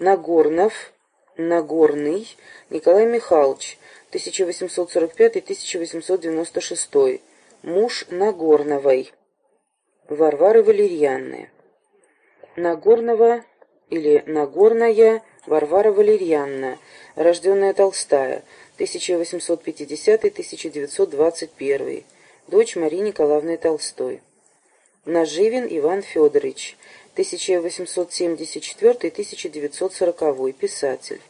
Нагорнов, Нагорный Николай Михайлович, 1845-1896, муж Нагорновой, Варвары Валерьянны. Нагорного или Нагорная Варвара Валерьянна, рожденная Толстая, 1850-1921, дочь Марии Николаевны Толстой. Наживин Иван Федорович, 1874-1940, писатель.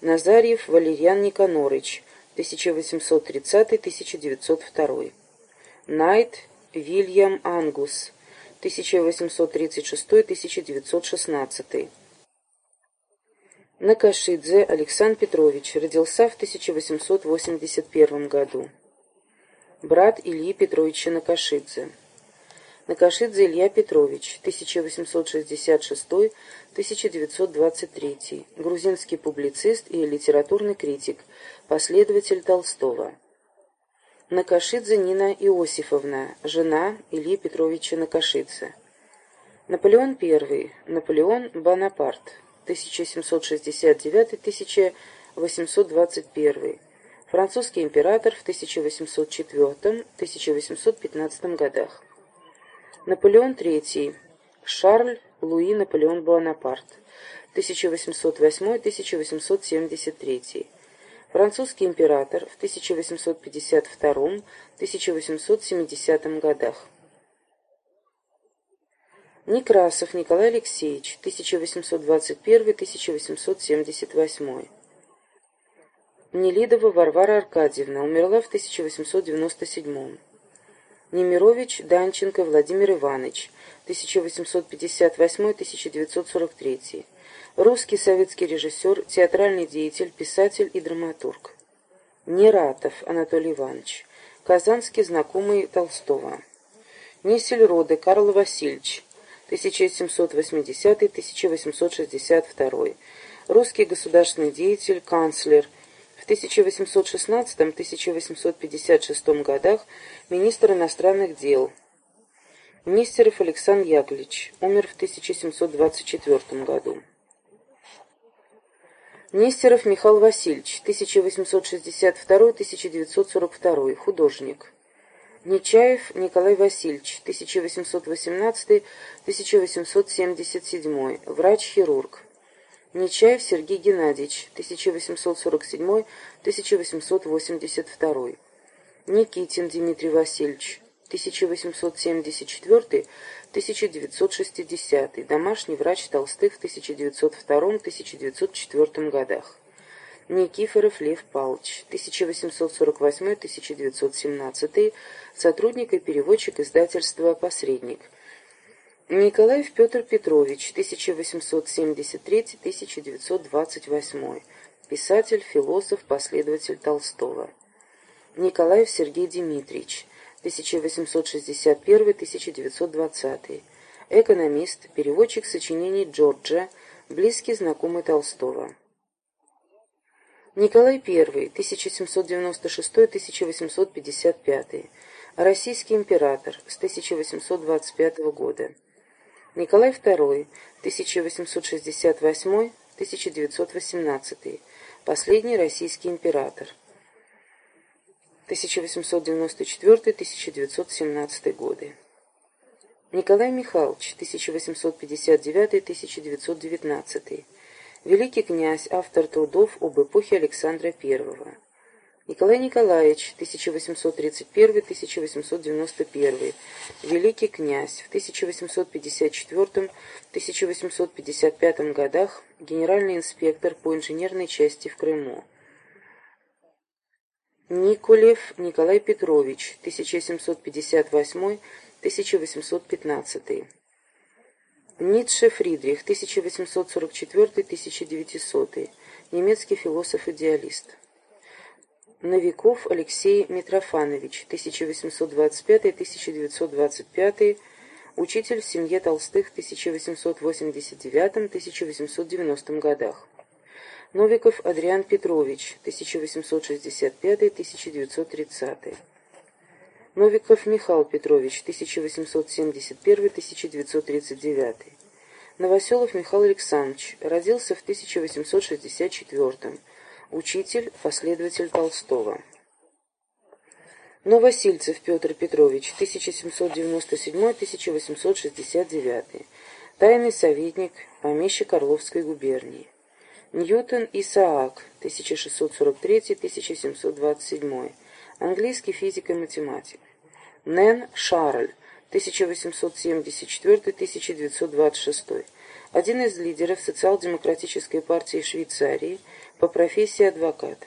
Назарьев Валерьян Никонорыч, 1830-1902. Найт Вильям Ангус, 1836-1916. Накашидзе Александр Петрович родился в 1881 году. Брат Ильи Петровича Накашидзе. Накашидзе Илья Петрович, 1866-1923, грузинский публицист и литературный критик, последователь Толстого. Накашидзе Нина Иосифовна, жена Ильи Петровича Накашидзе. Наполеон I, Наполеон Бонапарт, 1769-1821, французский император в 1804-1815 годах. Наполеон III. Шарль Луи Наполеон Буанапарт. 1808-1873. Французский император в 1852-1870 годах. Некрасов Николай Алексеевич, 1821-1878. Нелидова Варвара Аркадьевна, умерла в 1897 Немирович Данченко Владимир Иванович, 1858-1943. Русский советский режиссер, театральный деятель, писатель и драматург. Нератов Анатолий Иванович, казанский знакомый Толстого. Несельроды Карл Васильевич, 1780-1862. Русский государственный деятель, канцлер, в 1816-1856 годах министр иностранных дел. Нестеров Александр Яковлевич, умер в 1724 году. Нестеров Михаил Васильевич, 1862-1942, художник. Нечаев Николай Васильевич, 1818-1877, врач-хирург. Нечаев Сергей Геннадьевич, 1847-1882. Никитин Дмитрий Васильевич, 1874-1960, домашний врач Толстых в 1902-1904 годах. Никифоров Лев Павлович, 1848-1917, сотрудник и переводчик издательства «Посредник», Николаев Петр Петрович, 1873-1928, писатель, философ, последователь Толстого. Николаев Сергей Дмитриевич, 1861-1920, экономист, переводчик сочинений Джорджа, близкий знакомый Толстого. Николай I, 1796-1855, российский император с 1825 года. Николай II, 1868-1918, последний российский император. 1894-1917 годы. Николай Михайлович, 1859-1919, великий князь, автор трудов об эпохе Александра I. Николай Николаевич, 1831-1891, великий князь, в 1854-1855 годах генеральный инспектор по инженерной части в Крыму. Николев Николай Петрович, 1758-1815. Ницше Фридрих, 1844-1900, немецкий философ-идеалист. Новиков Алексей Митрофанович, 1825-1925, учитель в семье Толстых в 1889-1890 годах. Новиков Адриан Петрович, 1865-1930. Новиков Михаил Петрович, 1871-1939. Новоселов Михаил Александрович, родился в 1864 учитель, последователь Толстого. Новосильцев Петр Петрович, 1797-1869, тайный советник, помещик Орловской губернии. Ньютон Исаак, 1643-1727, английский физик и математик. Нэн Шарль, 1874-1926, один из лидеров социал-демократической партии Швейцарии, по профессии адвокат.